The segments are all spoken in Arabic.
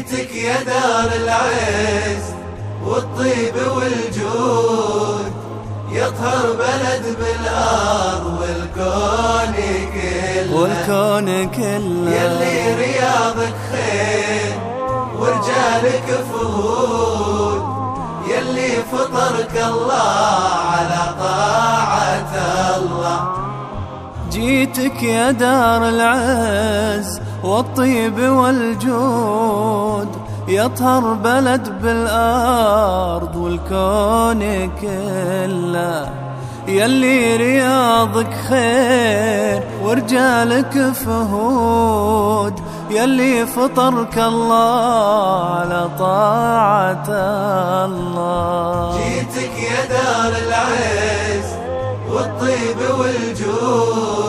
بيتك يا دار العز والطيب والجود يطهر بلد بالأرض والكون كله. والكون كله. يلي رياضك خير ورجالك فهود يلي فطرك الله على طاعة الله. جيتك يا دار العز والطيب والجود يطهر بلد بالأرض والكون كله. يلي رياضك خير ورجالك فهود يلي فطرك الله على طاعة الله. جيتك يا دار العز والطيب والجود.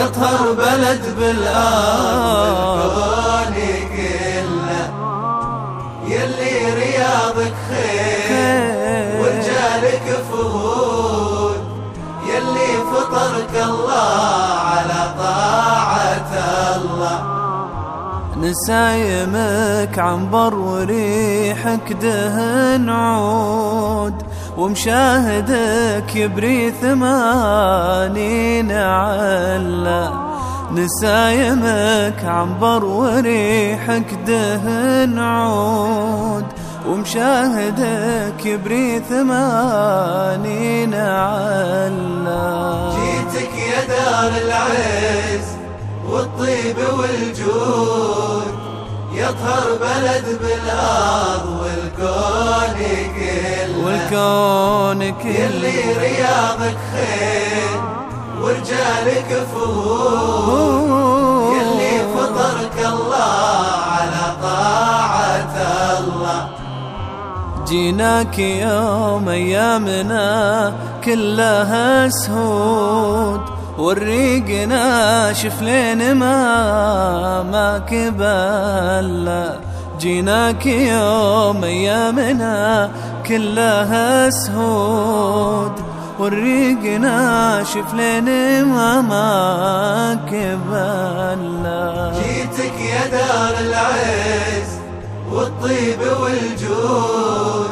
يطهر بلد بالأرض والكون كله. يلي رياضك خير ورجالك فهود يلي فطرك الله على طاعة الله. نسايمك عنبر وريحك دهن عود. ومشاهدك يبري ثمانين علا نسايمك عنبر وريحك دهن عود. ومشاهدك يبري ثمانين علا جيتك يا دار العز والطيب والجود. يطهر بلد بالأرض والكون كله. والكون كله يلي رياضك خير ورجالك فهود يلي فطرك الله على طاعة الله. جيناك يوم أيامنا كلها سهود والريق ناشف لين ما ما كبل جيناك يوم أيامنا كلها سهود والريق ناشف لين ما ما كبل جيتك يا دار العز والطيب والجود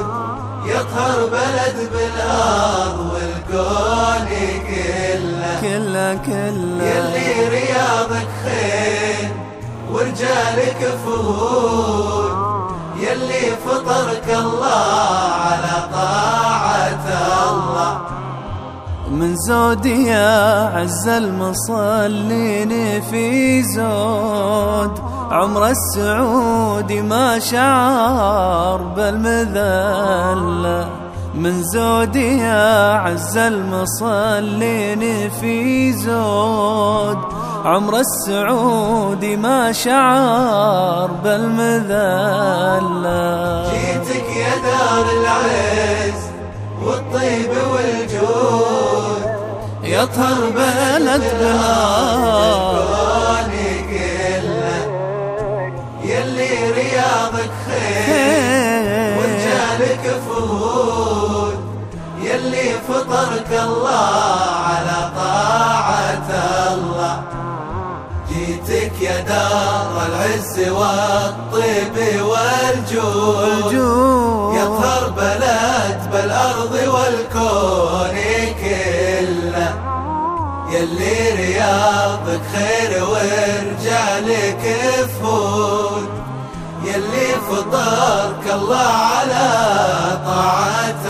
يطهر بلد بالأرض والكون كله. كله كله. يلي رياضك خير ورجالك فهود فطرك الله على طاعة الله. من زودي يا عز المصلين في زود. عمر السعودي ما شعر بالمذلة. من زودي يا عز المصلين في زود. عمر السعودي ما شعر بالمذلة. جيتك يا دار العز والطيب والجود. يطهر بلد الكون كله. يلي رياضك خير ورجالك فهود يلي فطرك الله على طاعة دار العز والطيب والجود. الجود يطهر بلد بالأرض والكون كله. يلي رياضك خير ورجالك فهود يلي فطرك الله على طاعة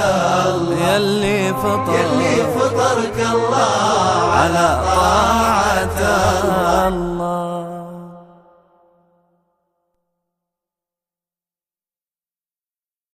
الله. يلي فطر يلي فطرك الله على طاعة الله.